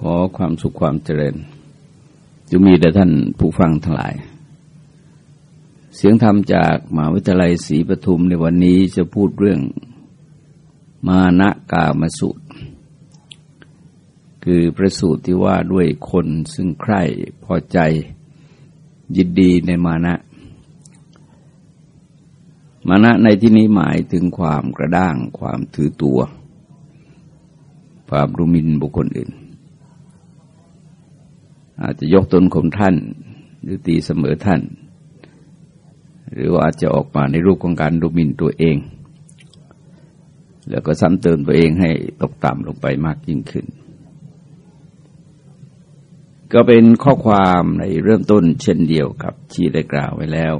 ขอความสุขความเจริญจะมีแด่ท่านผู้ฟังทั้งหลาย เสียงธรรมจากมหาวิทยาลัยศรีปทุมในวันนี้จะพูดเรื่องมานะกามสูตร คือประสูตรที่ว่าด้วยคนซึ่งใคร่พอใจยินดีในมานะ มานะในที่นี้หมายถึงความกระด้างความถือตัว ความรุมินบุคคลอื่น อาจจะยกตนข่มท่าน หรือตีเสมอท่าน หรือว่าอาจจะออกมาในรูปของการดูหมิ่นตัวเอง แล้วก็ซ้ำเติมตัวเองให้ตกต่ำลงไปมากยิ่งขึ้น ก็เป็นข้อความในเริ่มต้นเช่นเดียวกับที่ได้กล่าวไว้แล้ว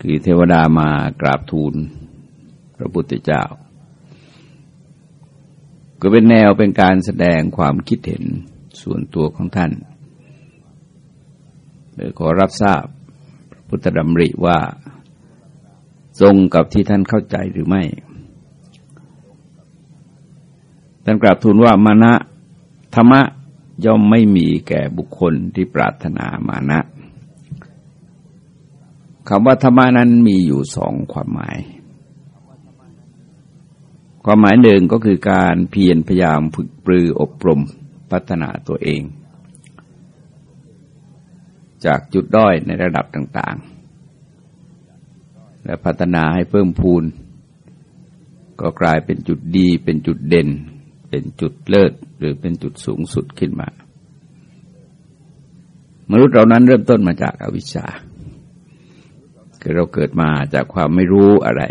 คือเทวดามากราบทูลพระพุทธเจ้าก็เป็นแนวเป็นการแสดงความคิดเห็น ส่วนตัวของท่านโดยขอรับทราบพุทธดำริว่าตรงกับที่ท่านเข้าใจหรือไม่ ท่านกราบทูลว่ามานะธรรมะย่อมไม่มีแก่บุคคลที่ปรารถนามานะคำว่าธรรมะนั้นมีอยู่สองความหมาย ความหมายหนึ่งก็คือการเพียรพยายามฝึกปรืออบรม พัฒนาตัวเอง จากจุดด้อยในระดับต่างๆ และพัฒนาให้เพิ่มพูน ก็กลายเป็นจุดดี เป็นจุดเด่น เป็นจุดเลิศหรือเป็นจุดสูงสุดขึ้นมา มนุษย์เรานั้นเริ่มต้นมาจากอาวิชชาคือเราเกิดมาจากความไม่รู้อะไร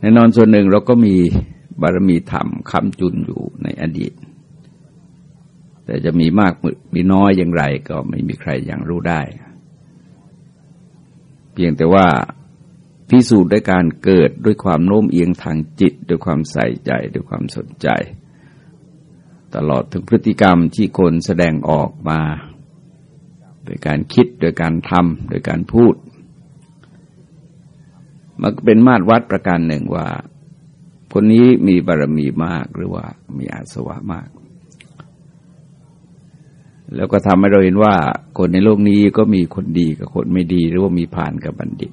แน่นอนส่วนหนึ่งเราก็มี บารมีธรรมคำจุนอยู่ในอดีต แต่จะมีมากมีน้อยอย่างไรก็ไม่มีใครยังรู้ได้ เพียงแต่ว่าพิสูจน์ด้วยการเกิดด้วยความโน้มเอียงทางจิต ด้วยความใส่ใจด้วยความสนใจ ตลอดถึงพฤติกรรมที่คนแสดงออกมา โดยการคิดโดยการทำโดยการพูด มันเป็นมาตรวัดประการหนึ่งว่า คนนี้มีบารมีมากหรือว่ามีอาสวะมาก แล้วก็ทำให้เราเห็นว่า คนในโลกนี้ก็มีคนดีกับคนไม่ดี หรือว่ามีผ่านกับบัณฑิต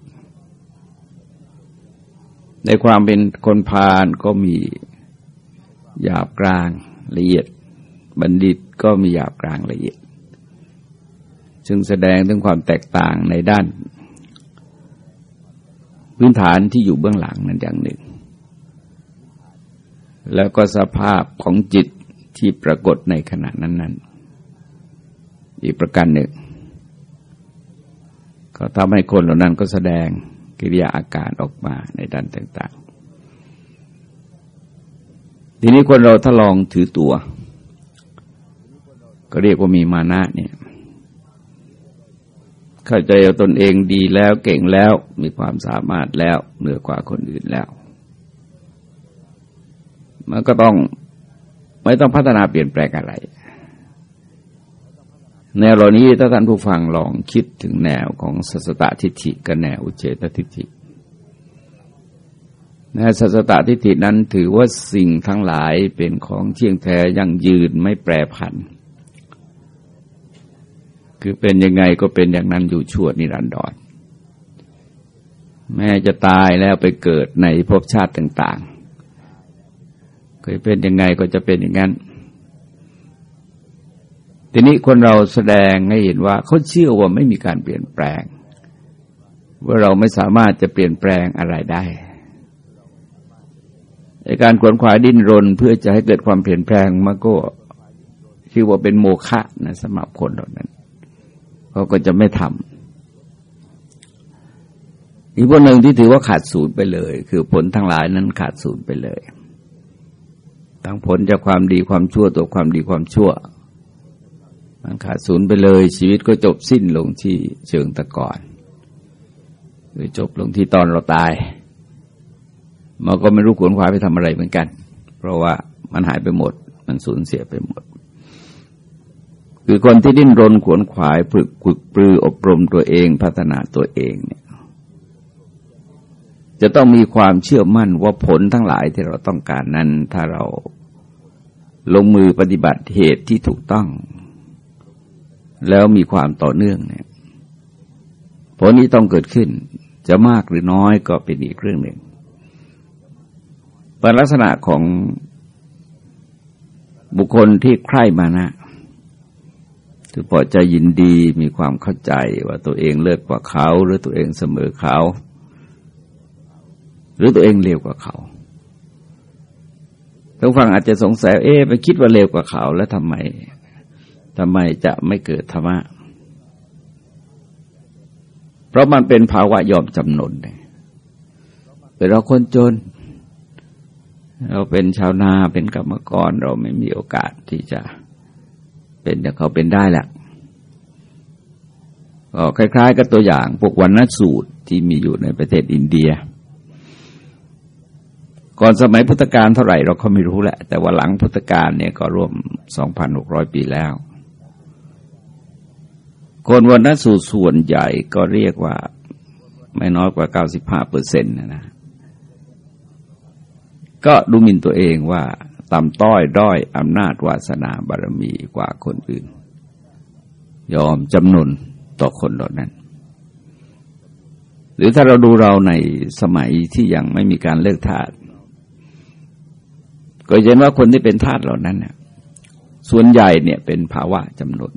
ในความเป็นคนผ่านก็มีหยาบกลางละเอียด บัณฑิตก็มีหยาบกลางละเอียดซึ่งแสดงถึงความแตกต่างในด้าน พื้นฐานที่อยู่เบื้องหลังนั้นอย่างหนึ่ง แล้วก็สภาพของจิตที่ปรากฏในขณะนั้นๆ อีกประการหนึ่ง ก็ทำให้คนเหล่านั้นก็แสดงกิริยาอาการออกมาในด้านต่าง ๆ ทีนี้คนเราถ้าลองถือตัว ก็เรียกว่ามีมานะเนี่ย เข้าใจตนเองดีแล้วเก่งแล้วมีความสามารถแล้วเหนือกว่าคนอื่นแล้ว มันก็ต้องไม่ต้องพัฒนาเปลี่ยนแปลงอะไร แนวเหล่านี้ถ้าท่านผู้ฟังลองคิดถึงแนวของสัสตทิฏฐิกับแนวอุเฉตทิฏฐิแนวสัสตทิฏฐินั้นถือว่าสิ่งทั้งหลายเป็นของเที่ยงแท้ยั่งยืนไม่แปรผัน คือเป็นยังไงก็เป็นอย่างนั้นอยู่ชั่วนิรันดรแม้จะตายแล้วไปเกิดในภพชาติต่าง เคยเป็นยังไงก็จะเป็นอย่างนั้น ทีนี้คนเราแสดงให้เห็นว่าเขาเชื่อว่าไม่มีการเปลี่ยนแปลง ว่าเราไม่สามารถจะเปลี่ยนแปลงอะไรได้ในการขวนขวายดิ้นรนเพื่อจะให้เกิดความเปลี่ยนแปลงมันก็ชื่อว่าเป็นโมฆะนะสำหรับคนเหล่านั้นเขาก็จะไม่ทำอีกพวกหนึ่งที่ถือว่าขาดศูนย์ไปเลย คือผลทั้งหลายนั้นขาดศูนย์ไปเลย ทั้งผลจากความดีความชั่วตัวความดีความชั่ว มันขาดศูนย์ไปเลย ชีวิตก็จบสิ้นลงที่เชิงตะกอนหรือจบลงที่ตอนเราตายมันก็ไม่รู้ขวนขวายไปทำอะไรเหมือนกัน เพราะว่ามันหายไปหมด มันสูญเสียไปหมด คือคนที่ดิ้นรนขวนขวายฝึกฝึกปรืออบรมตัวเองพัฒนาตัวเองเนี่ย จะต้องมีความเชื่อมั่นว่าผลทั้งหลายที่เราต้องการนั้น ถ้าเราลงมือปฏิบัติเหตุที่ถูกต้อง แล้วมีความต่อเนื่องเนี่ยผลนี้ต้องเกิดขึ้น จะมากหรือน้อยก็เป็นอีกเรื่องหนึ่งเป็นลักษณะของบุคคลที่ใคร่มานะถือพอใจยินดีมีความเข้าใจว่าตัวเองเลิศกว่าเขา หรือตัวเองเสมอเขา หรือตัวเองเลวกว่าเขาท่านฟังอาจจะสงสัย เอ๊ะไปคิดว่าเลวกว่าเขา แล้วทำไมทำไมจะไม่เกิดธรรมะ เพราะมันเป็นภาวะยอมจำนนเลยเป็นเราคนจน เราเป็นชาวนาเป็นกรรมกร เราไม่มีโอกาสที่จะเป็นแต่างเขาเป็นได้แหละก็คล้าย ๆ กับตัวอย่างพวกวันนสูตรที่มีอยู่ในประเทศอินเดีย ก่อนสมัยพุทธกาลเท่าไหร่เราก็ไม่รู้แหละ แต่ว่าหลังพุทธกาลเนี่ยก็ร่วม 2,600 ปีแล้ว คนวันนสูตรส่วนใหญ่ก็เรียกว่าไม่น้อยกว่า 95เปอร์เซ็นต์นะนะ ก็ดูหมิ่นตัวเองว่าต่ำต้อยด้อยอำนาจวาสนาบารมีกว่าคนอื่น ยอมจำนนต่อคนเหล่านั้น หรือถ้าเราดูเราในสมัยที่ยังไม่มีการเลิกทาส ก็เห็นว่าคนที่เป็นทาสเหล่านั้นเนี่ยส่วนใหญ่เนี่ยเป็นภาวะจำนวน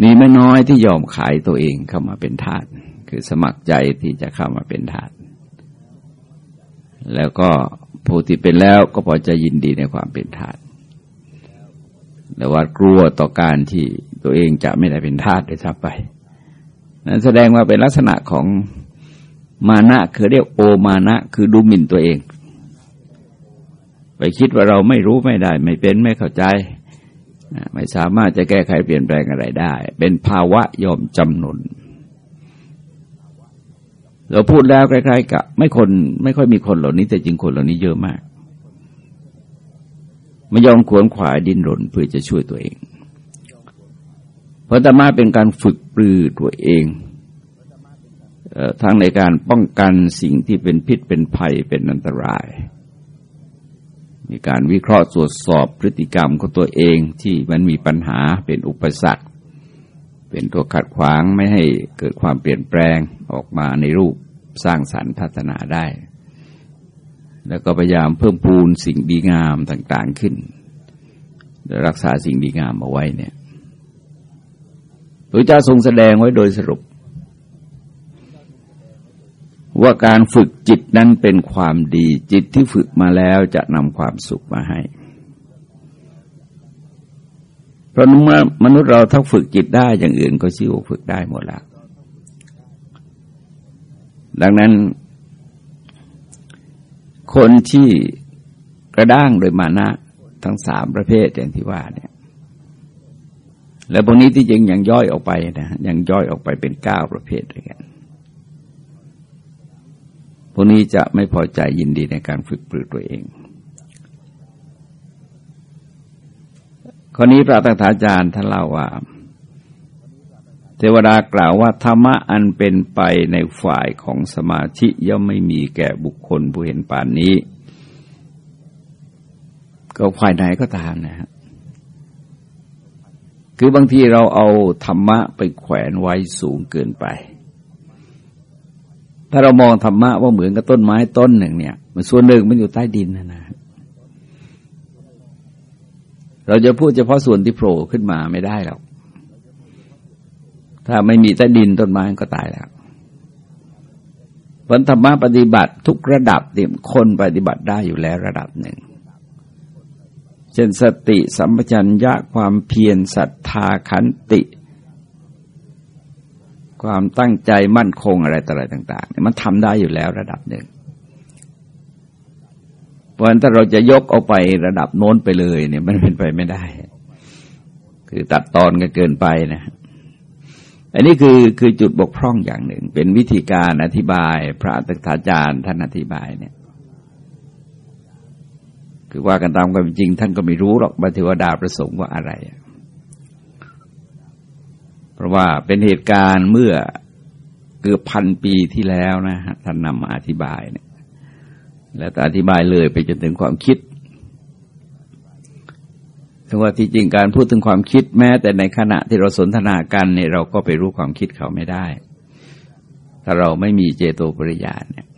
มีไม่น้อยที่ยอมขายตัวเองเข้ามาเป็นทาสคือสมัครใจที่จะเข้ามาเป็นทาสแล้วก็ผู้ที่เป็นแล้วก็พอจะยินดีในความเป็นทาสแต่ว่ากลัวต่อการที่ตัวเองจะไม่ได้เป็นทาสได้ทับไป นั้นแสดงว่าเป็นลักษณะของมานะคือเรียกโอมานะ คือดูหมิ่นตัวเอง ไปคิดว่าเราไม่รู้ไม่ได้ ไม่เป็นไม่เข้าใจ ไม่สามารถจะแก้ไขเปลี่ยนแปลงอะไรได้ เป็นภาวะยอมจำนนเราพูดแล้วใกล้ๆกับไม่คนไม่ค่อยมีคนเหล่านี้ แต่จริงคนเหล่านี้เยอะมากไม่ยอมขวนขวายดินรนเพื่อจะช่วยตัวเอง เพราะธรรมะเป็นการฝึกปรือตัวเองทั้งในการป้องกันสิ่งที่เป็นพิษเป็นภัยเป็นอันตราย มีการวิเคราะห์ตรวจสอบพฤติกรรมของตัวเองที่มันมีปัญหาเป็นอุปสรรค เป็นตัวขัดขวางไม่ให้เกิดความเปลี่ยนแปลงออกมาในรูปสร้างสรรค์พัฒนาได้ แล้วก็พยายามเพิ่มพูนสิ่งดีงามต่างๆขึ้นรักษาสิ่งดีงามเอาไว้เนี่ยพระเจ้าทรงแสดงไว้โดยสรุป ว่าการฝึกจิตนั้นเป็นความดีจิตที่ฝึกมาแล้วจะนำความสุขมาให้ เพราะเมื่อมนุษย์เราถ้าฝึกจิตได้อย่างอื่นก็ชื่อว่าฝึกได้หมดแล้วดังนั้น คนที่กระด้างโดยมานะทั้งสามประเภทอย่างที่ว่าเนี่ย แล้วพวกนี้ที่จริงยังย่อยออกไปนะยังย่อยออกไปเป็นเก้าประเภทด้วยกัน พวกนี้จะไม่พอใจยินดีในการฝึกปรือตัวเองข้อนี้พระตัถาจารย์ท่านเล่าว่า เทวดากล่าวว่าธรรมะอันเป็นไปในฝ่ายของสมาธิย่อมไม่มีแก่บุคคลผู้เห็นป่านนี้ ก็ฝ่ายไหนก็ตามนะฮะคือบางทีเราเอาธรรมะไปแขวนไว้สูงเกินไป ถ้าเรามองธรรมะว่าเหมือนกับต้นไม้ต้นหนึ่งเนี่ยมันส่วนหนึ่งมันอยู่ใต้ดินนะนะเราจะพูดเฉพาะส่วนที่โผล่ขึ้นมาไม่ได้หรอกถ้าไม่มีใต้ดินต้นไม้ก็ตายแล้วผลธรรมะปฏิบัติทุกระดับเนี่ยคนปฏิบัติได้อยู่แล้วระดับหนึ่งเช่นสติสัมปชัญญะความเพียรศรัทธาขันติ ความตั้งใจมั่นคงอะไรต่ออะไรต่างๆเนี่ยมันทำได้อยู่แล้วระดับหนึ่งราะฉะนั้นถ้าเราจะยกเอาไประดับโน้นไปเลย เนี่ยมันเป็นไปไม่ได้ คือตัดตอนกันเกินไปนะอันนี้คือคือจุดบกพร่องอย่างหนึ่ง เป็นวิธีการอธิบาย พระตักถาจารย์ท่านอธิบายเนี่ยคือว่ากันตามความจริง ท่านก็ไม่รู้หรอกว่าเทวดาประสงค์ว่าอะไร ราะว่าเป็นเหตุการณ์เมื่อเกือบพันปีที่แล้วนะฮะท่านนำมาอธิบายเนี่ย แล้วอธิบายเลยไปจนถึงความคิดถึงว่าที่จริงการพูดถึงความคิดแม้ แต่ในขณะที่เราสนทนากันเนี่ยเราก็ไปรู้ความคิดเขาไม่ได้ ถ้าเราไม่มีเจโตปริยานเนี่ย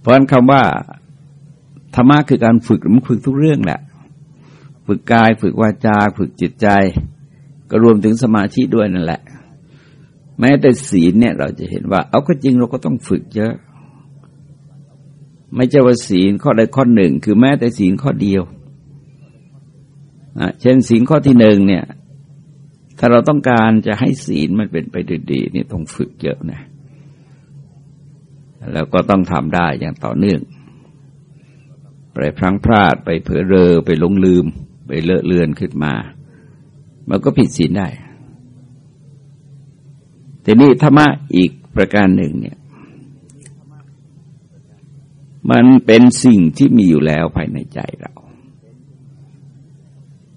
เพราะฉะนั้นคำว่าธรรมะคือการฝึกมันฝึกทุกเรื่องแหละ ฝึกกาย ฝึกวาจา ฝึกจิตใจ ก็รวมถึงสมาธิด้วยนั่นแหละ แม้แต่ศีลเนี่ยเราจะเห็นว่า เอาก็จริงเราก็ต้องฝึกเยอะ ไม่ใช่ว่าศีลข้อใดข้อหนึ่ง คือแม้แต่ศีลข้อเดียวเช่นศีลข้อที่หนึ่งเนี่ย ถ้าเราต้องการจะให้ศีลมันเป็นไปดีๆนี่ต้องฝึกเยอะนะ แล้วก็ต้องทำได้อย่างต่อเนื่องไปพลังพลาดไปเผลอเรอไปลงลืม ไปเลอะเลือนขึ้นมา มันก็ผิดศีลได้ทีนี้ธรรมะอีกประการหนึ่งเนี่ย มันเป็นสิ่งที่มีอยู่แล้วภายในใจเรา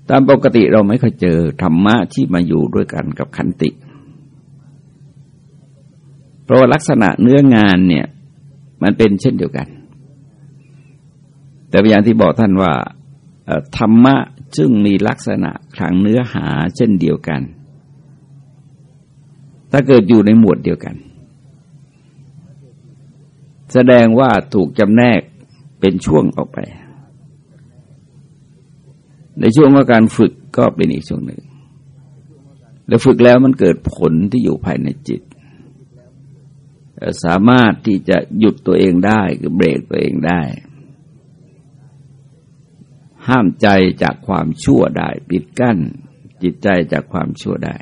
ตามปกติเราไม่เคยเจอธรรมะที่มาอยู่ด้วยกันกับขันติ เพราะลักษณะเนื้องานเนี่ย มันเป็นเช่นเดียวกัน แต่อย่างที่บอกท่านว่าธรรมะ ซึ่งมีลักษณะคลังเนื้อหาเช่นเดียวกัน ถ้าเกิดอยู่ในหมวดเดียวกัน แสดงว่าถูกจำแนกเป็นช่วงออกไป ในช่วงของการฝึกก็เป็นอีกช่วงหนึ่ง แล้วฝึกแล้วมันเกิดผลที่อยู่ภายในจิต สามารถที่จะหยุดตัวเองได้คือเบรกตัวเองได้ ห้ามใจจากความชั่วได้ ปิดกั้น จิตใจจากความชั่วได้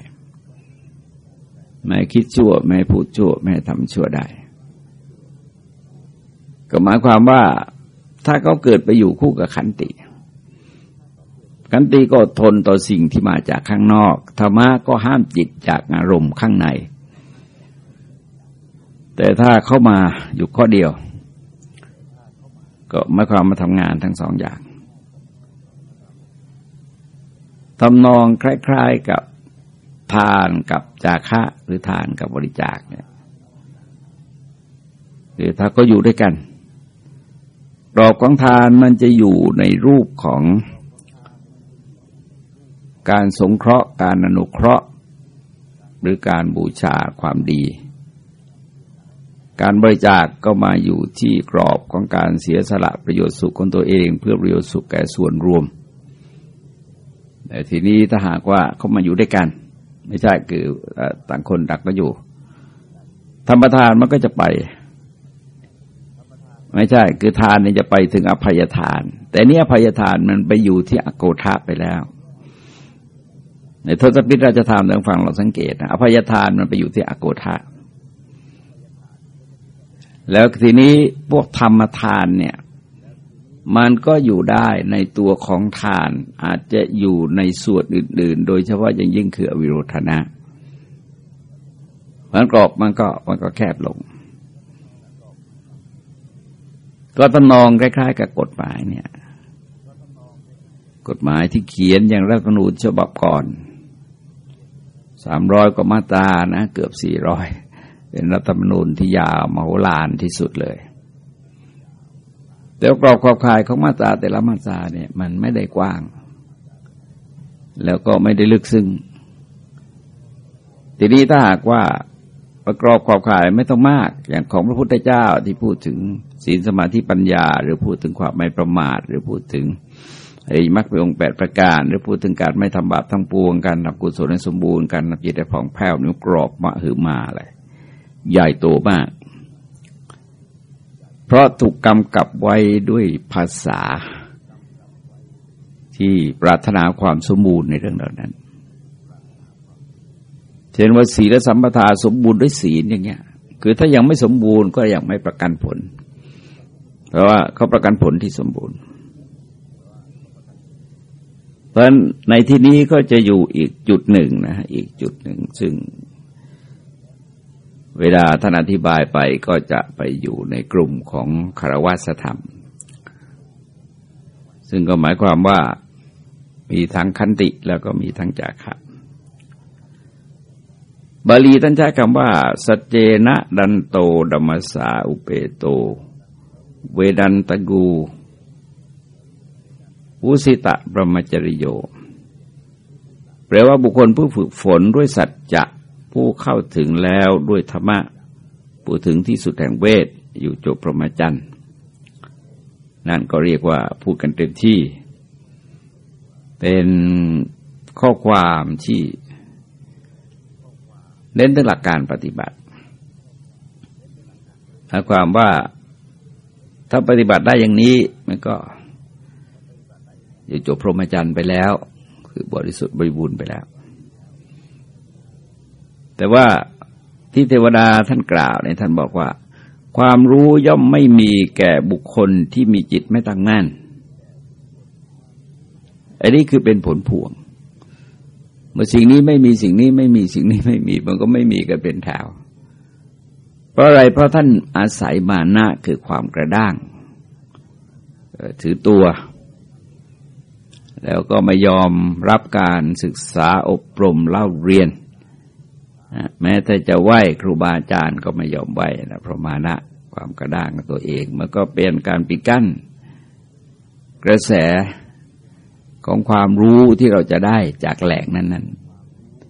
ไม่คิดชั่วไม่พูดชั่วไม่ทำชั่วได้ ก็หมายความว่าถ้าเขาเกิดไปอยู่คู่กับขันติ ขันติก็ทนต่อสิ่งที่มาจากข้างนอกธรรมะก็ห้ามจิตจากอารมณ์ข้างใน แต่ถ้าเข้ามาอยู่ข้อเดียว ก็ไม่ความมาทำงานทั้งสองอย่าง ทำนองคล้าย ๆกับทานกับจาคะหรือทานกับบริจาคเนี่ยคือถ้าก็อยู่ด้วยกันรอบของทานมันจะอยู่ในรูปของการสงเคราะห์การอนุเคราะห์ หรือการบูชาความดี การบริจาคกก็มาอยู่ที่กรอบของการเสียสละประโยชน์สุขของตัวเอง เพื่อประโยชน์สุขแก่ส่วนรวม ทีนี้ถ้าหากว่าเขามาอยู่ด้วยกัน ไม่ใช่คือต่างคนดักก็อยู่ ธรรมทานมันก็จะไป ไม่ใช่ คือทานนี่จะไปถึงอภัยทาน แต่นี่อภัยทานมันไปอยู่ที่อโกธาไปแล้ว ในทศพิธราชธรรมทางฝั่งเราสังเกตนะอภัยทานมันไปอยู่ที่อโกธาแล้วทีนี้พวกธรรมทานเนี่ย มันก็อยู่ได้ในตัวของทานอาจจะอยู่ในส่วนอื่น ๆ โดยเฉพาะอย่างยิ่งคืออวิโรธนะมันกรอบมันก็มันก็แคบลง ก็ตนองคล้ายๆ กับกฎหมายเนี่ย กฎหมายที่เขียนอย่างรัฐธรรมนูญฉบับก่อนสามร้อยกว่ามาตรานะ เกือบสี่ร้อยเป็นรัฐธรรมนูญที่ยาวมโหฬารที่สุดเลย แต่กรอบขอบข่ายของมาตราแต่ละมาตราเนี่ยมันไม่ได้กว้าง แล้วก็ไม่ได้ลึกซึ้งทีนี้ถ้าหากว่าประกอบขอบข่ายไม่ต้องมาก อย่างของพระพุทธเจ้าที่พูดถึงศีลสมาธิปัญญา หรือพูดถึงความไม่ประมาท หรือพูดถึงไอ้มรรคองแปดประการ หรือพูดถึงการไม่ทำบาปทั้งปวงการทำกุศลให้สมบูรณ์การทำจิตให้ผ่องแผ้วนิ้วกรอบมาหือมาอะไรใหญ่โตมาก เพราะถูกกำกับไว้ด้วยภาษา ที่ปรารถนาความสมบูรณ์ในเรื่องเหล่านั้น เช่นว่าศีลสัมปทาสมบูรณ์ด้วยศีลอย่างเงี้ย คือถ้ายังไม่สมบูรณ์ก็ยังไม่ประกันผล เพราะว่าเขาประกันผลที่สมบูรณ์เพราะในที่นี้ก็จะอยู่อีกจุดหนึ่งนะอีกจุดหนึ่งซึ่ง เวลาท่านอธิบายไปก็จะไปอยู่ในกลุ่มของคารวะธรรม ซึ่งก็หมายความว่ามีทั้งคันติแล้วก็มีทั้งจาคะบาลีท่านใช้คำว่าสัจเจนะดันโตดัมสาอุเปโต เวดันตกูวุสิตะประมจริโย แปลว่าบุคคลผู้ฝึกฝนด้วยสัจจะ ผู้เข้าถึงแล้วด้วยธรรมะผู้ถึงที่สุดแห่งเวทอยู่จบพรหมจรรย์นั่นก็เรียกว่าพูดกันเต็มที่ เป็นข้อความที่เน้นถึงหลักการปฏิบัติหมายความว่าถ้าปฏิบัติได้อย่างนี้มันก็จะจบพรหมจรรย์ไปแล้ว คือบริสุทธิ์บริบูรณ์ไปแล้ว แต่ว่าที่เทวดาท่านกล่าวในท่านบอกว่า ความรู้ย่อมไม่มีแก่บุคคลที่มีจิตไม่ตั้งมั่นอันนี้คือเป็นผลพวง เมื่อสิ่งนี้ไม่มีสิ่งนี้ไม่มีสิ่งนี้ไม่มี มันก็ไม่มีกันเป็นแถวเพราะอะไรเพราะท่านอาศัยมานะคือความกระด้างถือตัว แล้วก็ไม่ยอมรับการศึกษาอบรมเล่าเรียน แม้แต่จะไหว้ครูบาอาจารย์ก็ไม่ยอมไหว้นะเพราะมานะความกระด้างของตัวเอง มันก็เป็นการปิดกั้น กระแสของความรู้ที่เราจะได้จากแหล่งนั้น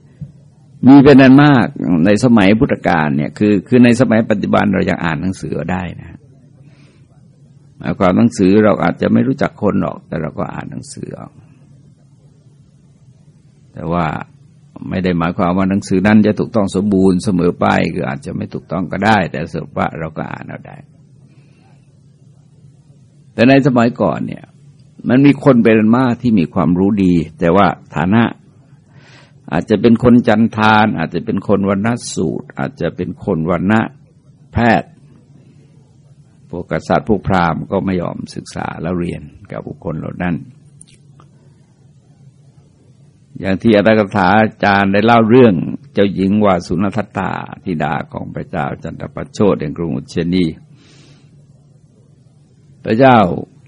ๆ มีเป็นนันมากในสมัยพุทธกาลเนี่ยคือคือในสมัยปัจจุบันเรายังอ่านหนังสือได้นะหมายความหนังสือเราอาจจะไม่รู้จักคนหรอก แต่เราก็อ่านหนังสือออกแต่ว่า ไม่ได้หมายความว่าหนังสือนั้นจะถูกต้องสมบูรณ์เสมอไปคืออาจจะไม่ถูกต้องก็ได้ แต่สุว่าเราก็อ่านเอาได้ แต่ในสมัยก่อนเนี่ย มันมีคนเป็นมากที่มีความรู้ดี แต่ว่าฐานะ อาจจะเป็นคนจันทาน อาจจะเป็นคนวันณสูตร อาจจะเป็นคนวันณะแพทย์พวกกษัตริย์พวกพราหมณ์ก็ไม่ยอมศึกษาแล้วเรียนกับบุคคลเหล่านั้น อย่างที่อัตถกถาอาจารย์ได้เล่าเรื่องเจ้าหญิงวาสุนทัตตาธิดาของพระเจ้าจันทประโชดแห่งกรุงอุเชนี พระเจ้า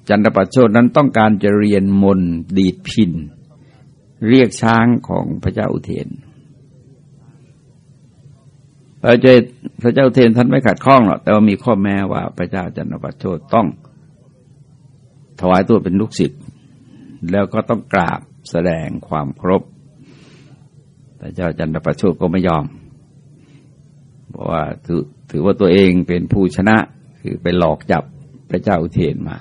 จันทประโชดนั้นต้องการจะเรียนมนดีดพิน เรียกช้างของพระเจ้าอุเทนพระเจ้าพระเจ้าอุเทนท่านไม่ขัดข้องหรอกแต่ว่ามีข้อแม้ว่าพระเจ้าจันทประโชดต้องถวายตัวเป็นลูกศิษย์แล้วก็ต้องกราบ แสดงความครบแต่เจ้าจันทประโชคก็ไม่ยอมเพราะว่าถือถือว่าตัวเองเป็นผู้ชนะ คือไปหลอกจับพระเจ้าอุเทนมา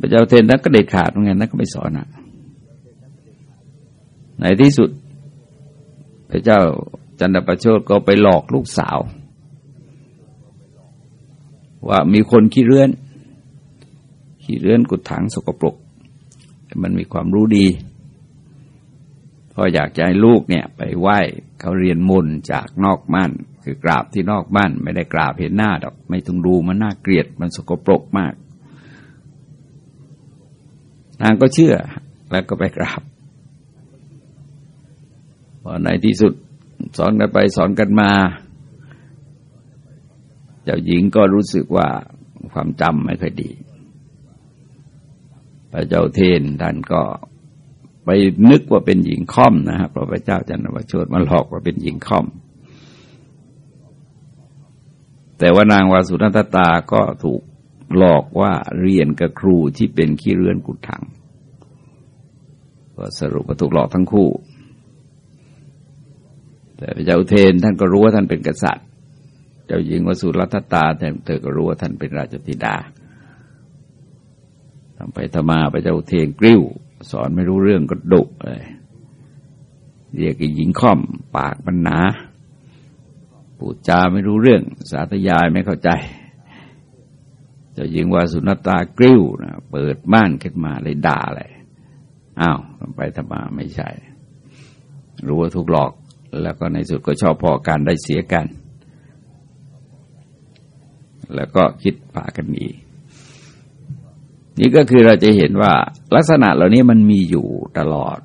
พระเจ้าอุเทนนั้นก็เด็ดขาดเหมือนกันนั้นก็ไม่สอนอะในที่สุด พระเจ้าจันทประโชคก็ไปหลอกลูกสาว ว่ามีคนขี้เรื้อนขี้เรื้อนกุดถังสกปรก มันมีความรู้ดีพออยากจะให้ลูกเนี่ย ไปไหว้เขาเรียนมนจากนอกม่าน คือกราบที่นอกม่าน ไม่ได้กราบเห็นหน้าดอก ไม่ต้องดูมันน่าเกลียดมันสกปรกมาก นางก็เชื่อแล้วก็ไปกราบพอในที่สุดสอนกันไปสอนกันมา เจ้าหญิงก็รู้สึกว่าความจำไม่ค่อยดี พระเจ้าเทนท่านก็ไปนึกว่าเป็นหญิงค่อมนะครับพระเจ้าจันทวชดมาหลอกว่าเป็นหญิงค่อม แต่ว่านางวาสุนัตตาก็ถูกหลอกว่าเรียนกับครูที่เป็นขี้เรือนกุดถังก็สรุปว่าถูกหลอกทั้งคู่ แต่พระเจ้าเทนท่านก็รู้ว่าท่านเป็นกษัตริย์ เจ้าหญิงวสุรัตตาแต่เธอก็รู้ว่าท่านเป็นราชธิดา ทำไปทำมาไปเจ้าเทงกริ้ว สอนไม่รู้เรื่องก็ดุเลยเรียกหญิงค่อม ปากมันหนาปูดจาไม่รู้เรื่อง สาธยายไม่เข้าใจเจ้าหญิงว่าสุนตากริ้วนะเปิดบ้านขึ้นมาเลยด่าเลยอ้าวทำไปทำมาไม่ใช่ รู้ว่าถูกหลอก แล้วก็ในสุดก็ชอบพอการได้เสียกัน แล้วก็คิดพากันหนี นี่ก็คือเราจะเห็นว่าลักษณะเหล่านี้มันมีอยู่ตลอด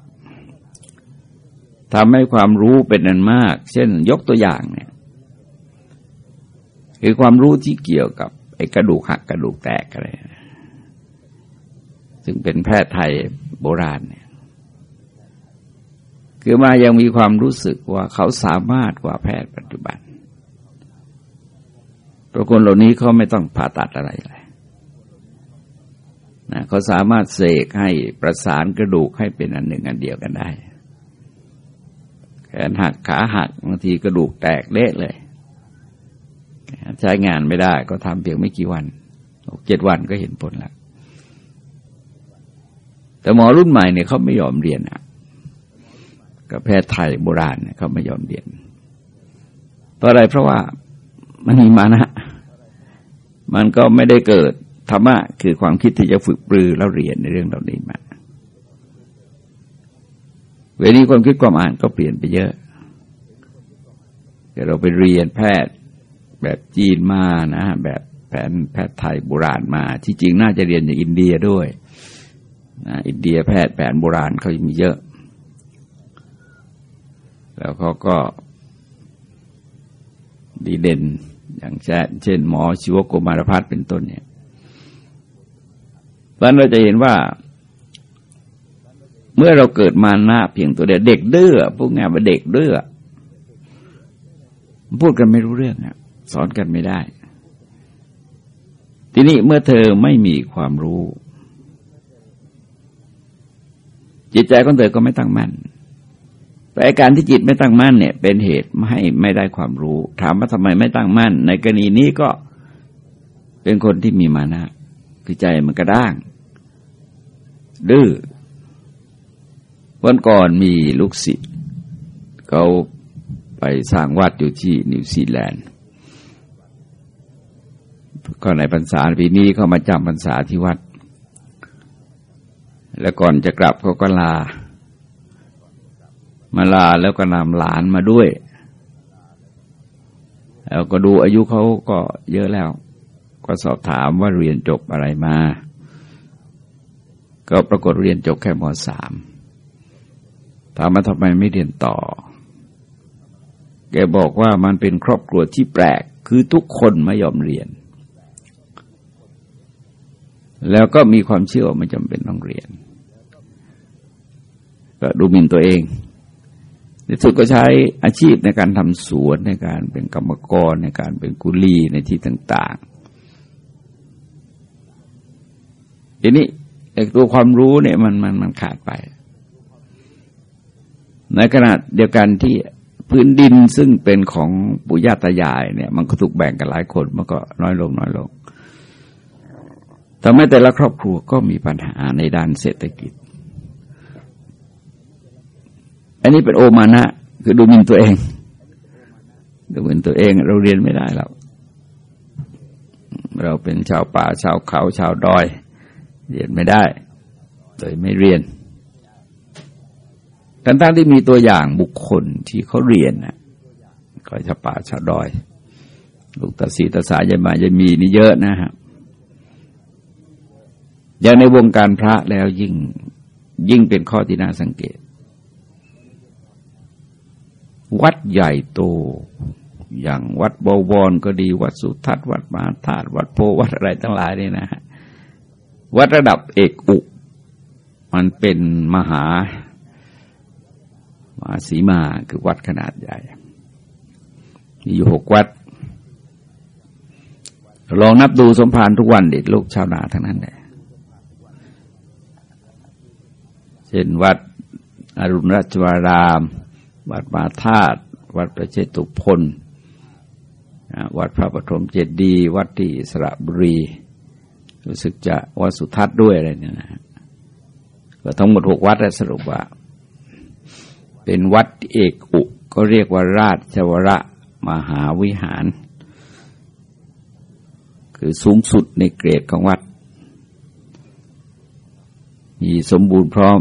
ทำให้ความรู้เป็นนันมาก เช่นยกตัวอย่างเนี่ยคือความรู้ที่เกี่ยวกับไอ้กระดูกหักกระดูกแตกอะไรซึ่งเป็นแพทย์ไทยโบราณเนี่ยคือมายังมีความรู้สึกว่าเขาสามารถกว่าแพทย์ปัจจุบันเพราะคนเหล่านี้เขาไม่ต้องผ่าตัดอะไรเลย นะเขาสามารถเสกให้ประสานกระดูกให้เป็นอันหนึ่งอันเดียวกันได้แขนหักขาหักบางทีกระดูกแตกเละเลย ใช้งานไม่ได้ก็ทำเพียงไม่กี่วันเจ็ดวันก็เห็นผลแล้วแต่หมอรุ่นใหม่เนี่ยเขาไม่ยอมเรียนอะกับแพทย์ไทยโบราณเนี่ยเขาไม่ยอมเรียนเพราะอะไรเพราะว่ามันมีมานะ มันก็ไม่ได้เกิด ธรรมะคือความคิดที่จะฝึกปรือแล้วเรียนในเรื่องเหล่านี้มาเวลานี้ความคิดความอ่านก็เปลี่ยนไปเยอะแต่เราไปเรียนแพทย์แบบจีนมานะแบบแผนแพทย์ไทยโบราณมา ที่จริงน่าจะเรียนอย่างอินเดียด้วยนะอินเดียแพทย์แผนโบราณเขามีเยอะ แล้วเขาก็ดีเด่นอย่างเช่นหมอชีวโกมารพัฒเป็นต้นเนี่ย เพราะเราจะเห็นว่า เมื่อเราเกิดมาหน้าเพียงตัวเดียวเด็กเดื้อพวกงานว่าเด็กเดื้อพูดกันไม่รู้เรื่องอะสอนกันไม่ได้ ทีนี้เมื่อเธอไม่มีความรู้ จิตใจของเธอก็ไม่ตั้งมั่นแต่การที่จิตไม่ตั้งมั่นเนี่ย เป็นเหตุไม่ให้ไม่ได้ความรู้ ถามว่าทำไมไม่ตั้งมั่น ในกรณีนี้ก็เป็นคนที่มีมานะคือใจมันกระด้าง ดื้อวันก่อนมีลูกศิษย์เขาไปสร้างวัดอยู่ที่นิวซีแลนด์ก็ในพรรษาปีนี้เขามาจำพรรษาที่วัด แล้วก่อนจะกลับเขาก็ลา มาลาแล้วก็นำหลานมาด้วย แล้วก็ดูอายุเขาก็เยอะแล้ว ก็สอบถามว่าเรียนจบอะไรมา ก็ปรากฏเรียนจบแค่มสามถามมาทำไมไม่เรียนต่อ แกบอกว่ามันเป็นครอบครัวที่แปลก คือทุกคนไม่ยอมเรียน แล้วก็มีความเชื่อว่าไม่จำเป็นต้องเรียน ก็ดูหมิ่นตัวเองในสุดก็ใช้อาชีพในการทำสวนในการเป็นกรรมกรในการเป็นกุลีในที่ต่างๆทีนี้ ไอ้ตัวความรู้เนี่ยมันมันมันขาดไป ในขณะเดียวกันที่พื้นดินซึ่งเป็นของปุญาตายายเนี่ย มันก็ถูกแบ่งกันหลายคนมันก็น้อยลงน้อยลงทำให้แต่ละครอบครัวก็มีปัญหาในด้านเศรษฐกิจ อันนี้เป็นโอมานะ คือดูหมิ่นตัวเอง ดูหมิ่นตัวเองเราเรียนไม่ได้แล้วเราเป็นชาวป่าชาวเขาชาวดอย เรียนไม่ได้โดยไม่เรียนทั้งทั้งที่มีตัวอย่างบุคคลที่เขาเรียนนะก็ชาป่าชาดอย ลูกตาสีตาสายยายมาจะมีนี่เยอะนะฮะอย่างในวงการพระแล้วยิ่งยิ่งเป็นข้อที่น่าสังเกต วัดใหญ่โต อย่างวัดบวรก็ดี วัดสุทัศน์วัดมาธาตุวัดโพวัดอะไรทั้งหลายนี่นะฮะ วัดระดับเอกอุ มันเป็นมหามาสีมาคือวัดขนาดใหญ่ มีอยู่หกวัด ลองนับดูสมภารทุกวันเด็กลูกชาวนาทั้งนั้นเลยเช่นวัดอรุณราชวาราม วัดมาธาตุวัดประเชตุพลวัดพระปฐมเจดีย์วัดที่สระบุรี รู้สึกจะวัดสุทัศน์ด้วยอะไรเนี่ยนะก็ทั้งหมดหกวัดแล้สรุปว่า เป็นวัดเอกอุก็เรียกว่าราชวระมหาวิหาร คือสูงสุดในเกรดของวัด มีสมบูรณ์พร้อม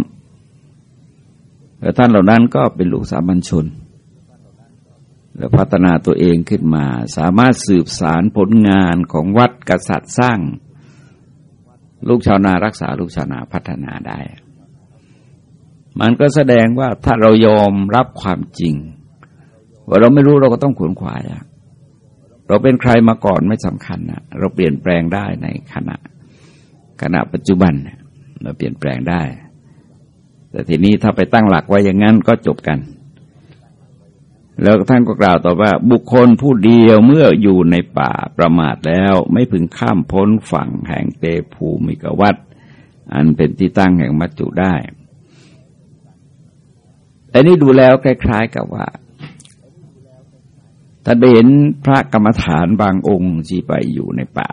แล้วท่านเหล่านั้นก็เป็นลูกสามัญชน แล้วพัฒนาตัวเองขึ้นมา สามารถสืบสารผลงานของวัดกษัตริย์สร้าง ลูกชาวนารักษาลูกชาวนาพัฒนาได้ มันก็แสดงว่าถ้าเรายอมรับความจริง ว่าเราไม่รู้เราก็ต้องขวนขวายอะเราเป็นใครมาก่อนไม่สำคัญนะเราเปลี่ยนแปลงได้ในขณะขณะปัจจุบัน เราเปลี่ยนแปลงได้ แต่ทีนี้ถ้าไปตั้งหลักไว้อย่างนั้นก็จบกัน แล้วท่านก็กล่าวต่อว่าบุคคลผู้เดียวเมื่ออยู่ในป่าประมาทแล้วไม่พึงข้ามพ้นฝั่งแห่งเตภูมิกวัตอันเป็นที่ตั้งแห่งมัจจุได้ อันนี้ดูแล้วคล้าย ๆ กับว่าท่าเห็นพระกรรมฐานบางองค์ที่ไปอยู่ในป่า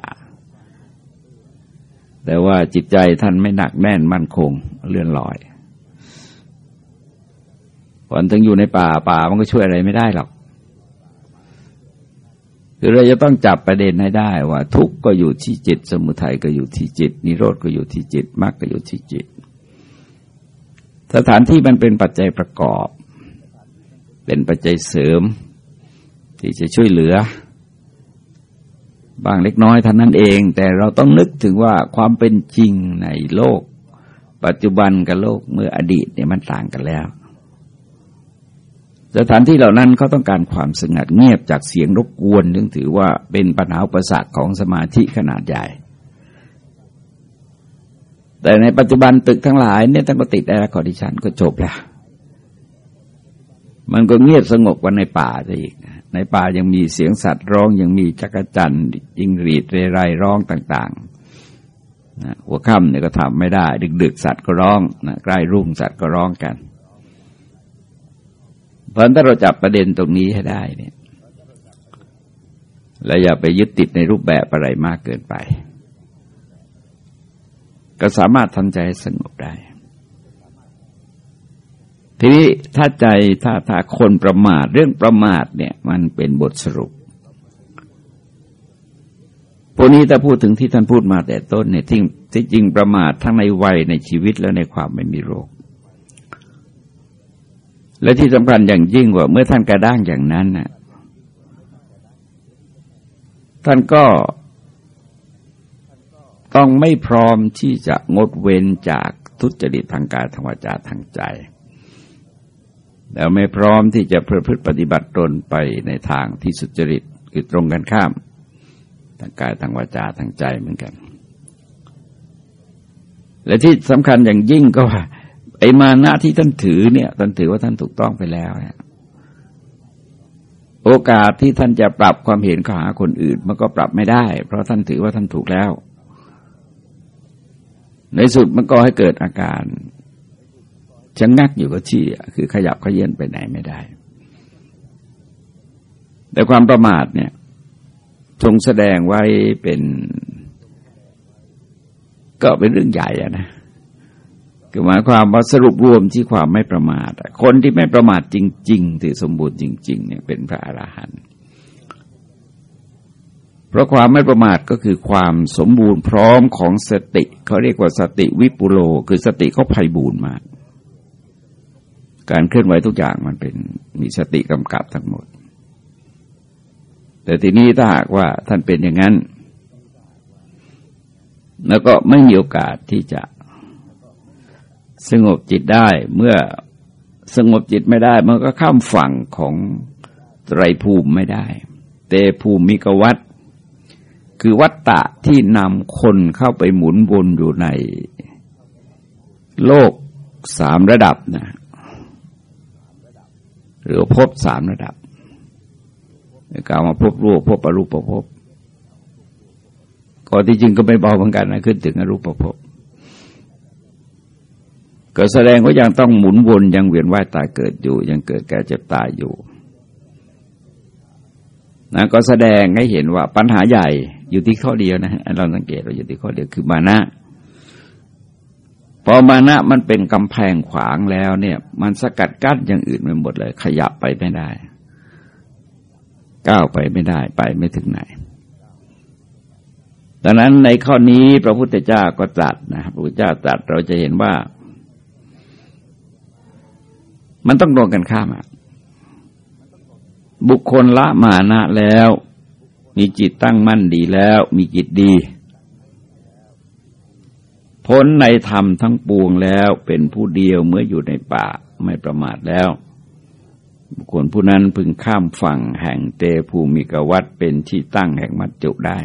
แต่ว่าจิตใจท่านไม่หนักแน่นมั่นคงเลื่อนลอย ก่อนถึงอยู่ในป่าป่ามันก็ช่วยอะไรไม่ได้หรอกคือเราจะต้องจับประเด็นให้ได้ว่า ทุกข์ก็อยู่ที่จิต สมุทัยก็อยู่ที่จิต นิโรธก็อยู่ที่จิตมรรคก็อยู่ที่จิต สถานที่มันเป็นปัจจัยประกอบ เป็นปัจจัยเสริม ที่จะช่วยเหลือ บางเล็กน้อยเท่านั้นเอง แต่เราต้องนึกถึงว่าความเป็นจริงในโลก ปัจจุบันกับโลกเมื่ออดีตเนี่ยมันต่างกันแล้ว สถานที่เหล่านั้นเขาต้องการความสงัดเงียบจากเสียงรบกวนซึ่งถือว่าเป็นปัญหาอุปสรรคของสมาธิขนาดใหญ่ แต่ในปัจจุบันตึกทั้งหลายเนี่ยตั้งก็ติด air condition ก็จบแล้ว มันก็เงียบสงบกว่าในป่าซะอีก ในป่ายังมีเสียงสัตว์ร้องยังมีจักรจันยิงรีดเรไรร้องต่างๆนะหัวค่ำเนี่ยก็ทำไม่ได้ ดึกๆสัตว์ก็ร้องนะใกล้รุ่งสัตว์ก็ร้องกัน ราะถ้าเราจับประเด็นตรงนี้ให้ได้เนี่ยและอย่าไปยึดติดในรูปแบบอะไรมากเกินไป ก็สามารถทำใจสงบได้ ทีนี้ถ้าใจถ้าถ้าคนประมาทเรื่องประมาทเนี่ย มันเป็นบทสรุปพวกนี้ถ้าพูดถึงที่ท่านพูดมาแต่ต้นเนี่ยที่จริงประมาททั้งในวัยในชีวิตและในความไม่มีโรค และที่สำคัญอย่างยิ่งว่าเมื่อท่านกระด้างอย่างนั้นน่ะท่านก็ต้องไม่พร้อมที่จะงดเว้นจากทุจริตทางกายทางวาจาทางใจ แล้วไม่พร้อมที่จะประพฤติปฏิบัติตนไปในทางที่สุจริตคือตรงกันข้ามทางกายทางวาจาทางใจเหมือนกัน และที่สำคัญอย่างยิ่งก็ว่า ไอ้มานะที่ท่านถือเนี่ยท่านถือว่าท่านถูกต้องไปแล้วเนี่ยโอกาสที่ท่านจะปรับความเห็นข้าหาคนอื่นมันก็ปรับไม่ได้ เพราะท่านถือว่าท่านถูกแล้ว ในสุดมันก็ให้เกิดอาการชะงักอยู่กับที่คือขยับขยื่นไปไหนไม่ได้ แต่ความประมาทเนี่ยทรงแสดงไว้เป็น ก็เป็นเรื่องใหญ่อะนะ คือหมายความว่าสรุปรวมที่ความไม่ประมาทคนที่ไม่ประมาทจริง ๆ ที่สมบูรณ์จริง ๆ เนี่ยเป็นพระอรหันต์เพราะความไม่ประมาทก็คือความสมบูรณ์พร้อมของสติเขาเรียกว่าสติวิปุโล คือสติเขาไพ่บูรณ์มาก การเคลื่อนไหวทุกอย่างมันเป็นมีสติกำกับทั้งหมด แต่ทีนี้ถ้าหากว่าท่านเป็นอย่างนั้น แล้วก็ไม่มีโอกาสที่จะ สงบจิตได้เมื่อสงบจิตไม่ได้ มันก็ข้ามฝั่งของไตรภูมิไม่ได้ เตภูมิกวัตคือวัตตะที่นำคนเข้าไปหมุนวนอยู่ในโลกสามระดับนะหรือพบสามระดับกล่าวมาพบรูปพบอรูปภพก็ที่จริงก็ไม่เบาเหมือนกันนะขึ้นถึงอรูปภพ ก็แสดงว่ายังต้องหมุนวนยังเวียนว่ายตายเกิดอยู่ ยังเกิดแก่เจ็บตายอยู่นะก็แสดงให้เห็นว่าปัญหาใหญ่อยู่ที่ข้อเดียวนะเราสังเกตเราอยู่ที่ข้อเดียวคือมานะพอมานะมันเป็นกำแพงขวางแล้วเนี่ย มันสกัดกั้นอย่างอื่นไปหมดเลย ขยับไปไม่ได้ ก้าวไปไม่ได้ไปไม่ถึงไหนดังนั้นในข้อนี้พระพุทธเจ้าก็ตรัสนะพระพุทธเจ้าตรัสเราจะเห็นว่า มันต้องตรงกันข้ามอะบุคคลละมานะแล้ว มีจิตตั้งมั่นดีแล้ว มีจิตดี พ้นในธรรมทั้งปวงแล้วเป็นผู้เดียวเมื่ออยู่ในป่าไม่ประมาทแล้ว บุคคลผู้นั้นพึงข้ามฝั่งแห่งเตภูมิกวัตเป็นที่ตั้งแห่งมัจจุได้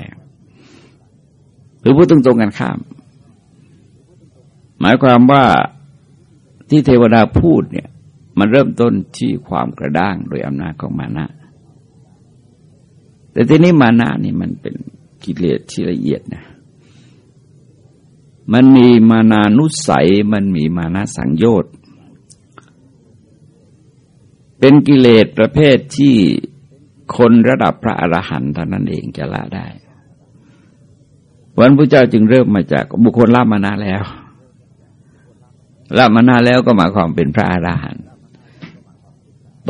หรือพูดตรงๆกันข้าม หมายความว่าที่เทวดาพูดเนี่ย มันเริ่มต้นที่ความกระด้างโดยอำนาจของมานะ แต่ทีนี้มานะนี่มันเป็นกิเลสที่ละเอียดนะ มันมีมานานุสัย มันมีมานะสังโยชน์เป็นกิเลสประเภทที่คนระดับพระอรหันต์เท่านั้นเองจะละได้วันพระเจ้าจึงเริ่มมาจากบุคคลละมานาแล้วละมานาแล้วก็หมายความเป็นพระอรหันต์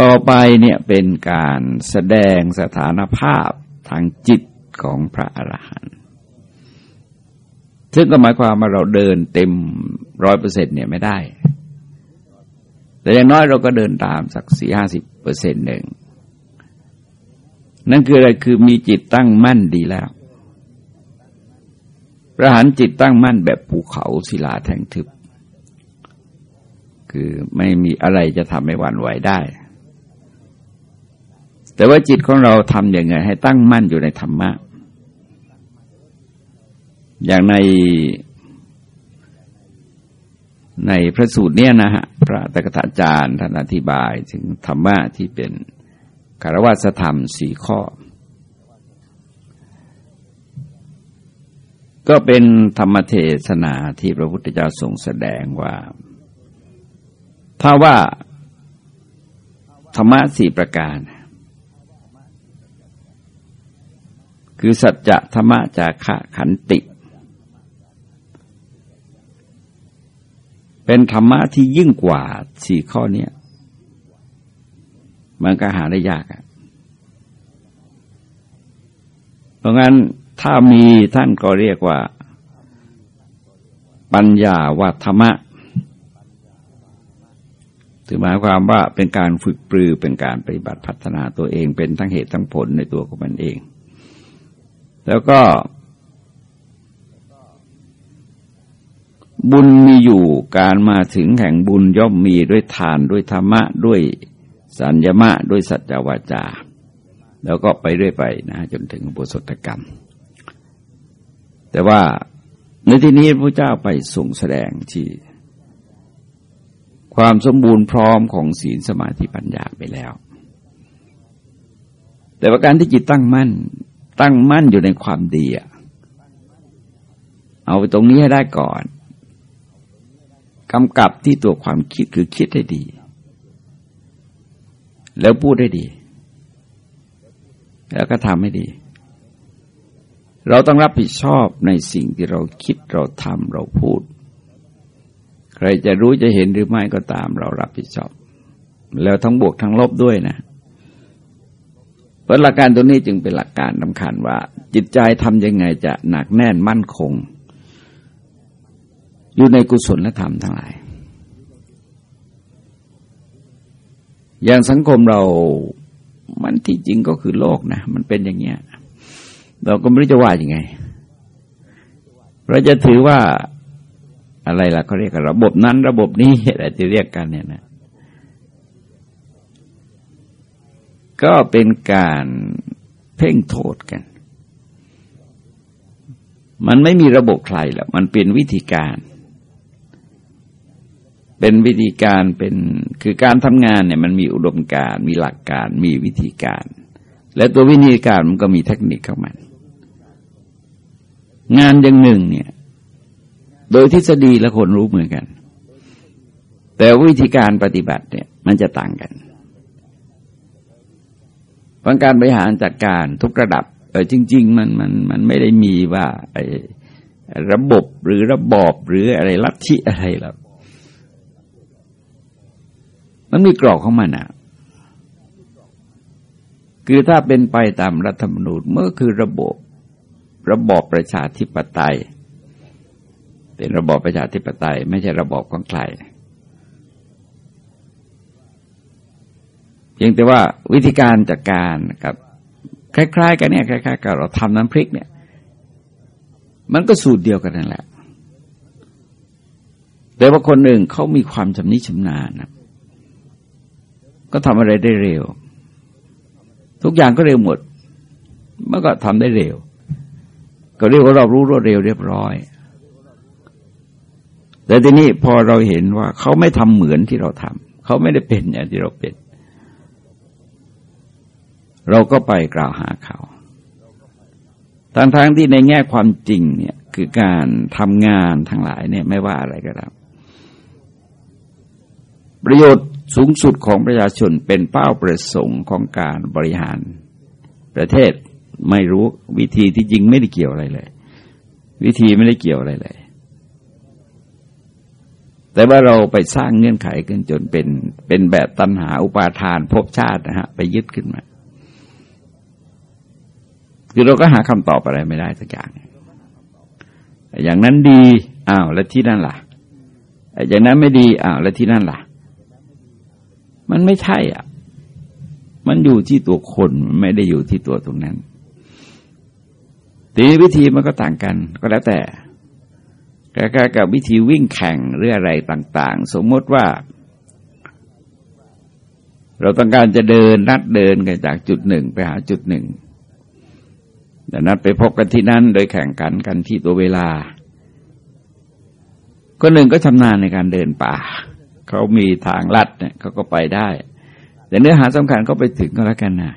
ต่อไปเนี่ยเป็นการแสดงสถานภาพทางจิตของพระอรหันต์ซึ่งก็หมายความว่าเราเดินเต็มร้อยเปอร์เซ็นเนี่ยไม่ได้ แต่อย่างน้อยเราก็เดินตามสักสี่ห้าสิบเปอร์เซ็นต์หนึ่งนั่นคืออะไรคือมีจิตตั้งมั่นดีแล้วประหารจิตตั้งมั่นแบบภูเขาศิลาแทงทึบ คือไม่มีอะไรจะทำให้หวั่นไหวได้ แต่ว่าจิตของเราทำอย่างไง ให้ตั้งมั่นอยู่ในธรรมะ อย่างในในพระสูตรเนี่ยนะฮะพระตถาจารย์ท่านอธิบายถึงธรรมะที่เป็นคารวะธรรมสี่ข้อ ก็เป็นธรรมเทศนาที่พระพุทธเจ้าทรงแสดงว่า ถ้าว่าธรรมะสี่ประการ คือสัจจะธรรมะจากขะขันติ เป็นธรรมะที่ยิ่งกว่าสี่ข้อนี้มันก็หาได้ยากอะเพราะงั้นถ้ามีท่านก็เรียกว่า ปัญญาวัธรรมะถือหมายความว่าเป็นการฝึกปรือเป็นการปฏิบัติพัฒนาตัวเองเป็นทั้งเหตุทั้งผลในตัวของมันเอง แล้วก็ บุญมีอยู่การมาถึงแห่งบุญย่อมมีด้วยทานด้วยธรรมะ ด้วยสัญญมะ ด้วยสัจจวาจา แล้วก็ไปเรื่อยไปนะ จนถึงบุสตกรรม แต่ว่าในที่นี้พระเจ้าไปส่งแสดงที่ความสมบูรณ์พร้อมของศีลสมาธิปัญญาไปแล้ว แต่ว่าการที่จิตตั้งมั่น ตั้งมั่นอยู่ในความดีเอาไปตรงนี้ให้ได้ก่อนกำกับที่ตัวความคิดคือคิดให้ดี แล้วพูดได้ดี แล้วก็ทำให้ดี เราต้องรับผิดชอบในสิ่งที่เราคิดเราทำเราพูด ใครจะรู้จะเห็นหรือไม่ก็ตาม เรารับผิดชอบ แล้วทั้งบวกทั้งลบด้วยนะ เพราะหลักการตัวนี้จึงเป็นหลักการสำคัญว่า จิตใจทำยังไงจะหนักแน่นมั่นคง อยู่ในกุศลและธรรมทั้งหลาย อย่างสังคมเรามันที่จริงก็คือโลกนะ มันเป็นอย่างเงี้ย เราก็ไม่รู้จะว่ายังไง เราจะถือว่าอะไรล่ะเขาเรียกระบบนั้นระบบนี้อะไรจะเรียกกันเนี่ยนะ ก็เป็นการเพ่งโทษกัน มันไม่มีระบบใครหรอกมันเป็นวิธีการ เป็นวิธีการเป็นคือการทำงานเนี่ยมันมีอุดมการมีหลักการมีวิธีการ และตัววิธีการมันก็มีเทคนิคของมัน งานอย่างหนึ่งเนี่ย โดยทฤษฎีและคนรู้เหมือนกัน แต่วิธีการปฏิบัติเนี่ย มันจะต่างกัน พังการบริหารจัดการทุกระดับเออจริง ๆ มันมันมันไม่ได้มีว่าไอ้ระบบหรือระบอบหรืออะไรลัทธิอะไรหรอกมันมีกรอบของมันอะ คือถ้าเป็นไปตามรัฐธรรมนูญเมื่อคือระบบระบอบประชาธิปไตย เป็นระบอบประชาธิปไตย ไม่ใช่ระบอบของใคร พียงแต่ว่าวิธีการจัดการกับคล้าย ๆ กันเนี่ยคล้ายๆกับเราทำน้ำพริกเนี่ย มันก็สูตรเดียวกันนั่นแหละ แต่ว่าคนหนึ่งเขามีความชำนิชำนาญนะก็ทำอะไรได้เร็ว ทุกอย่างก็เร็วหมดมันก็ทำได้เร็ว ก็เรียกว่าเรารู้รวดเร็วเรียบร้อย แต่แต่ทีนี้พอเราเห็นว่าเขาไม่ทำเหมือนที่เราทำเขาไม่ได้เป็นอย่างที่เราเป็น เราก็ไปกล่าวหาเขาทั้งๆทที่ในแง่ความจริงเนี่ยคือการทำงานทั้งหลายเนี่ยไม่ว่าอะไรก็ตามประโยชน์สูงสุดของประชาชนเป็นเป้าประสงค์ของการบริหาร ประเทศไม่รู้วิธีที่จริงไม่ได้เกี่ยวอะไรเลย วิธีไม่ได้เกี่ยวอะไรเลย แต่ว่าเราไปสร้างเงื่อนไขกันจนเป็นเป็นแบบตัณหาอุปาทานภพชาตินะฮะไปยึดขึ้นมา คือเราก็หาคำตอบอะไรไม่ได้สักอย่าง อย่างนั้นดีอ้าวแล้วที่นั่นล่ะอย่างนั้นไม่ดีอ้าวแล้วที่นั่นล่ะ มันไม่ใช่อะ มันอยู่ที่ตัวคนมันไม่ได้อยู่ที่ตัวตรงนั้นทีนี้วิธีมันก็ต่างกันก็แล้วแต่กับกับวิธีวิ่งแข่งหรืออะไรต่าง ๆ สมมติว่า เราต้องการจะเดินนัดเดินกันจากจุดหนึ่งไปหาจุดหนึ่ง แต่นัดไปพบกันที่นั้นโดยแข่งกันกันที่ตัวเวลา คนหนึ่งก็ชำนาญในการเดินป่า เขามีทางลัดเนี่ยเขาก็ไปได้ แต่เนื้อหาสำคัญก็ไปถึงก็แล้วกันนะ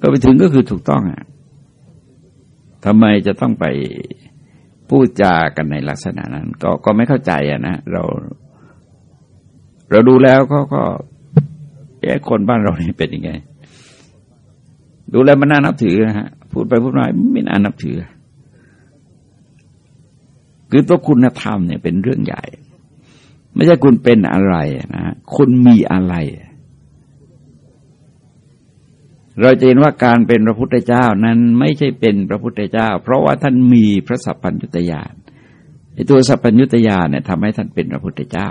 ก็ไปถึงก็คือถูกต้องอะทำไมจะต้องไปพูดจากันในลักษณะนั้น ก็ก็ไม่เข้าใจอะนะเรา เราดูแล้วก็ก็แอ้คนบ้านเรานี่เป็นยังไง ดูแลมันน่านับถือนะฮะพูดไปพูดมาไม่น่านับถือ คือตัวคุณธรรมเนี่ยเป็นเรื่องใหญ่ ไม่ใช่คุณเป็นอะไรนะคุณมีอะไร เราจะเห็นว่าการเป็นพระพุทธเจ้านั้นไม่ใช่เป็นพระพุทธเจ้า เพราะว่าท่านมีพระสัพพัญญุตญาณไอ้ตัวสัพพัญญุตญาณเนี่ยทำให้ท่านเป็นพระพุทธเจ้า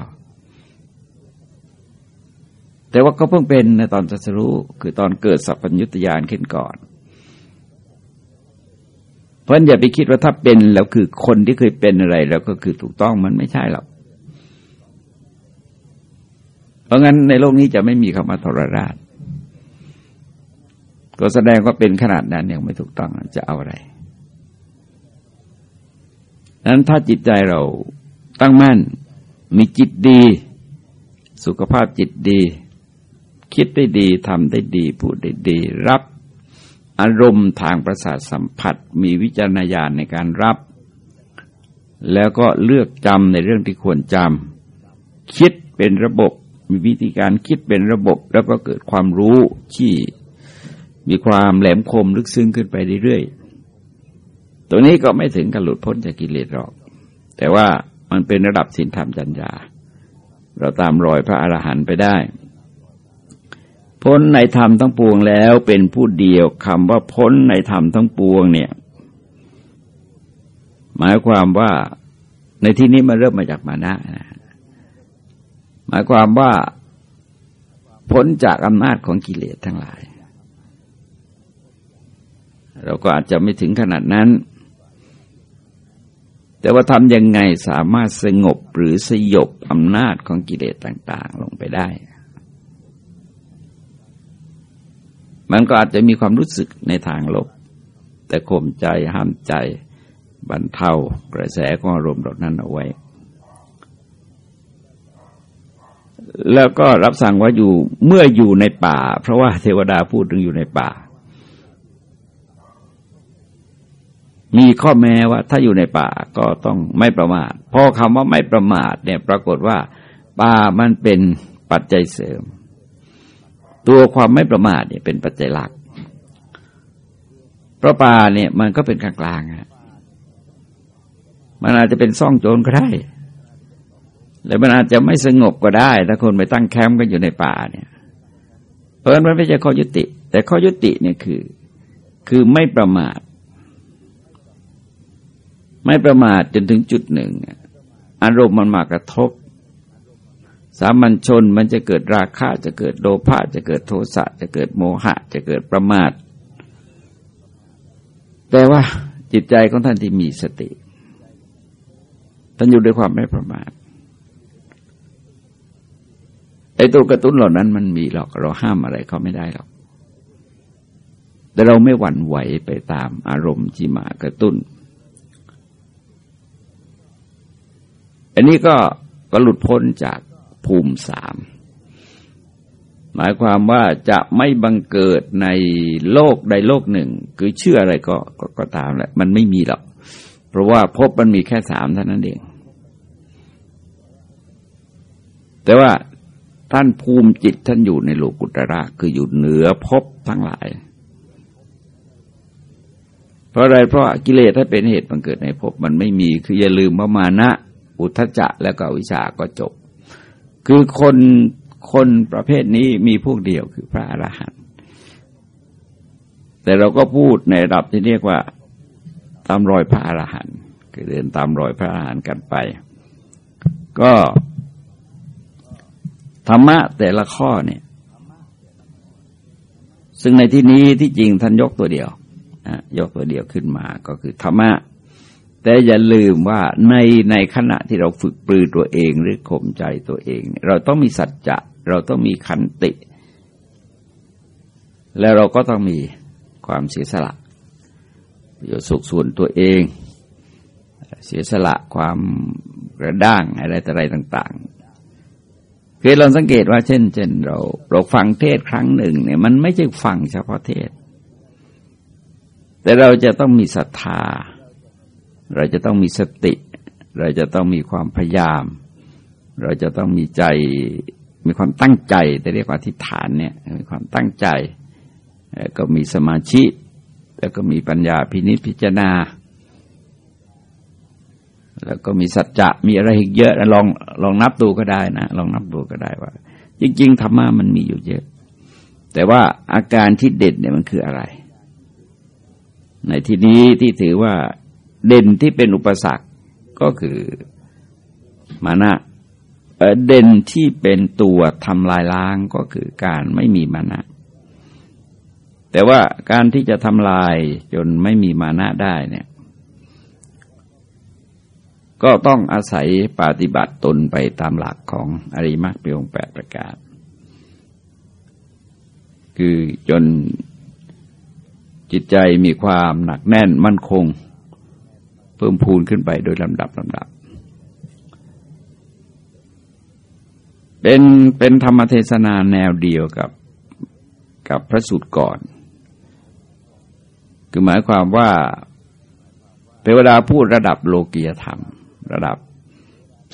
แต่ว่าก็เพิ่งเป็นในตอนตรัสรู้คือตอนเกิดสัพพัญญุตยานขึ้นก่อน เพราะอย่าไปคิดว่าถ้าเป็นแล้วคือคนที่เคยเป็นอะไร แล้วก็คือถูกต้องมันไม่ใช่หรอกเพราะงั้นในโลกนี้จะไม่มีคำว่าทรราช ก็แสดงว่าเป็นขนาดนั้นยังไม่ถูกต้องจะเอาอะไรนั้นถ้าจิตใจเราตั้งมั่น มีจิตดี สุขภาพจิตดี คิดได้ดีทำได้ดีพูดได้ดีรับ อารมณ์ทางประสาทสัมผัส มีวิจารณญาณในการรับ แล้วก็เลือกจำในเรื่องที่ควรจำคิดเป็นระบบมีวิธีการคิดเป็นระบบ แล้วก็เกิดความรู้ที่มีความแหลมคมลึกซึ้งขึ้นไปเรื่อยๆ ตัวนี้ก็ไม่ถึงกับหลุดพ้นจากกิเลสหรอก แต่ว่ามันเป็นระดับศีลธรรมจัญญา เราตามรอยพระอรหันต์ไปได้ พ้นในธรรมทั้งปวงแล้วเป็นผู้เดียวคำว่าพ้นในธรรมทั้งปวงเนี่ย หมายความว่าในที่นี้มันเริ่มมาจากมานะ หมายความว่าพ้นจากอำนาจของกิเลสทั้งหลาย เราก็อาจจะไม่ถึงขนาดนั้น แต่ว่าทำยังไงสามารถสงบหรือสยบอำนาจของกิเลสต่าง ๆ ลงไปได้ มันก็อาจจะมีความรู้สึกในทางลบ แต่ข่มใจห้ามใจบรรเทากระแสของอารมณ์ดอกนั้นเอาไว้ แล้วก็รับสั่งว่าอยู่เมื่ออยู่ในป่า เพราะว่าเทวดาพูดถึงอยู่ในป่า มีข้อแม้ว่าถ้าอยู่ในป่าก็ต้องไม่ประมาทพอคำว่าไม่ประมาทเนี่ยปรากฏว่า ป่ามันเป็นปัจจัยเสริม ตัวความไม่ประมาทเนี่ยเป็นปัจจัยหลัก เพราะป่าเนี่ยมันก็เป็นกลางกลางฮะมันอาจจะเป็นซ่องโจรก็ได้หรือมันอาจจะไม่สงบก็ได้ ถ้าคนไปตั้งแคมป์กันอยู่ในป่าเนี่ยเพราะฉะนั้นไม่ใช่ข้อยุติ แต่ข้อยุติเนี่ยคือ คือไม่ประมาท ไม่ประมาทจนถึงจุดหนึ่ง อารมณ์มันมากระทบ สามัญชนมันจะเกิดราคะจะเกิดโลภะจะเกิดโทสะจะเกิดโมหะ จะเกิดประมาท แต่ว่าจิตใจของท่านที่มีสติท่านอยู่ด้วยความไม่ประมาทไอ้ตัวกระตุ้นเหล่านั้นมันมีหรอกเราห้ามอะไรเขาไม่ได้หรอก แต่เราไม่หวั่นไหวไปตามอารมณ์ที่มากระตุ้น อันนี้ก็ก็หลุดพ้นจาก ภูมิสามหมายความว่าจะไม่บังเกิดในโลกใดโลกหนึ่ง คือเชื่ออะไรก็กก็ตามแหละ มันไม่มีหรอก เพราะว่าพบมันมีแค่สามเท่านั้นเอง แต่ว่าท่านภูมิจิตท่านอยู่ในโลกุตระคืออยู่เหนือพบทั้งหลาย เพราะอะไรเพราะกิเลสถ้าเป็นเหตุบังเกิดในภพมันไม่มี คืออย่าลืมว่ามานะ อุทจจะแล้วก็วิชาก็จบ คือคนคนประเภทนี้มีพวกเดียวคือพระอรหันต์แต่เราก็พูดในระดับที่เรียกว่า ตามรอยพระอรหันต์คือเดินตามรอยพระอรหันต์กันไป ก็ธรรมะแต่ละข้อเนี่ย ซึ่งในที่นี้ที่จริงท่านยกตัวเดียวยกตัวเดียวขึ้นมาก็คือธรรมะ แต่อย่าลืมว่าในในขณะที่เราฝึกปลือตัวเองหรือข่มใจตัวเอง เราต้องมีสัจจะ เราต้องมีขันติ แล้วเราก็ต้องมีความเสียสละประโยชน์สุขส่วนตัวเอง เสียสละความกระด้างอะไรต่อะไรต่างๆคือเราสังเกตว่าเช่น เช่น เราเราฟังเทศครั้งหนึ่งเนี่ยมันไม่ใช่ฟังเฉพาะเทศ แต่เราจะต้องมีศรัทธา เราจะต้องมีสติ เราจะต้องมีความพยายาม เราจะต้องมีใจมีความตั้งใจแต่เรียกว่าทิฏฐานเนี่ยมีความตั้งใจก็มีสมาธิแล้วก็มีปัญญาพินิจพิจารณา แล้วก็มีสัจจะมีอะไรอีกเยอะลองลองนับดูก็ได้นะลองนับดูก็ได้ว่า จริงๆธรรมะมันมีอยู่เยอะ แต่ว่าอาการที่เด่นเนี่ยมันคืออะไร ในที่นี้ที่ถือว่า เด่นที่เป็นอุปสรรคก็คือมานะเด่นที่เป็นตัวทำลายล้างก็คือการไม่มีมานะแต่ว่าการที่จะทำลายจนไม่มีมานะได้เนี่ย ก็ต้องอาศัยปฏิบัติตนไปตามหลักของอริมักปีองแปดประกาศ คือจนจิตใจมีความหนักแน่นมั่นคง พิ่มพูนขึ้นไปโดยลำดับลำดับ เป็นเป็นธรรมเทศนาแนวเดียวกับกับพระสูตรก่อน คือหมายความว่าเทวดาพูดระดับโลกียธรรม ระดับ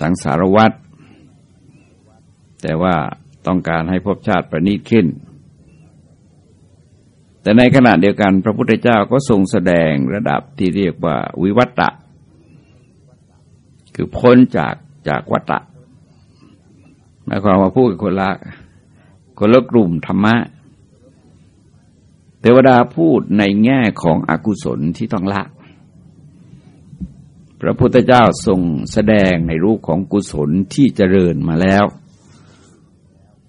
สังสารวัตรแต่ว่าต้องการให้ภพชาติประณีตขึ้น แต่ในขณะเดียวกันพระพุทธเจ้าก็ทรงแสดงระดับที่เรียกว่าวิวัตตะ คือพ้นจากจากวัตะหมายความว่าพูดกับคนละคนละกลุ่มธรรมะ เทวดาพูดในแง่ของอกุศลที่ต้องละ พระพุทธเจ้าทรงแสดงในรูปของกุศลที่เจริญมาแล้ว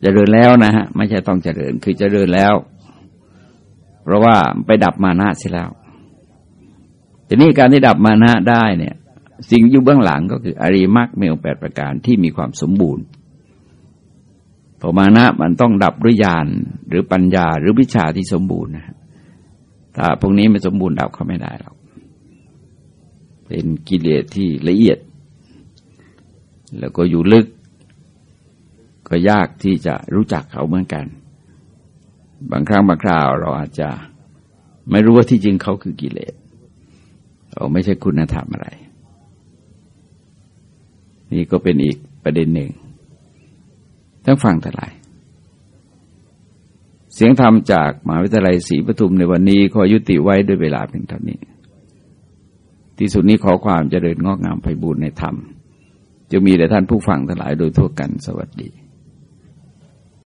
เจริญแล้วนะฮะ ไม่ใช่ต้องเจริญคือเจริญแล้ว เพราะว่าไปดับมานะเสียแล้วทีนี้การที่ดับมานะได้เนี่ย สิ่งอยู่เบื้องหลังก็คืออริมักเมลแปดประการที่มีความสมบูรณ์พมานะมันต้องดับด้วยญาณหรือปัญญาหรือวิชาที่สมบูรณ์นะถ้าพวกนี้ไม่สมบูรณ์ดับเขาไม่ได้หรอกเป็นกิเลสที่ละเอียด แล้วก็อยู่ลึก ก็ยากที่จะรู้จักเขาเหมือนกัน บางครั้งบางคราวเราอาจจะไม่รู้ว่าที่จริงเขาคือกิเลสเขาไม่ใช่คุณธรรมอะไร นี่ก็เป็นอีกประเด็นหนึ่ง ทั้งฟังทั้งหลาย เสียงธรรมจากมหาวิทยาลัยศรีปทุมในวันนี้ขอยุติไว้ด้วยเวลาเพียงเท่านี้ ที่สุดนี้ขอความเจริญงอกงามไปบูรณนธรรม จะมีแต่ท่านผู้ฟังทั้งหลายโดยทั่วกันสวัสดี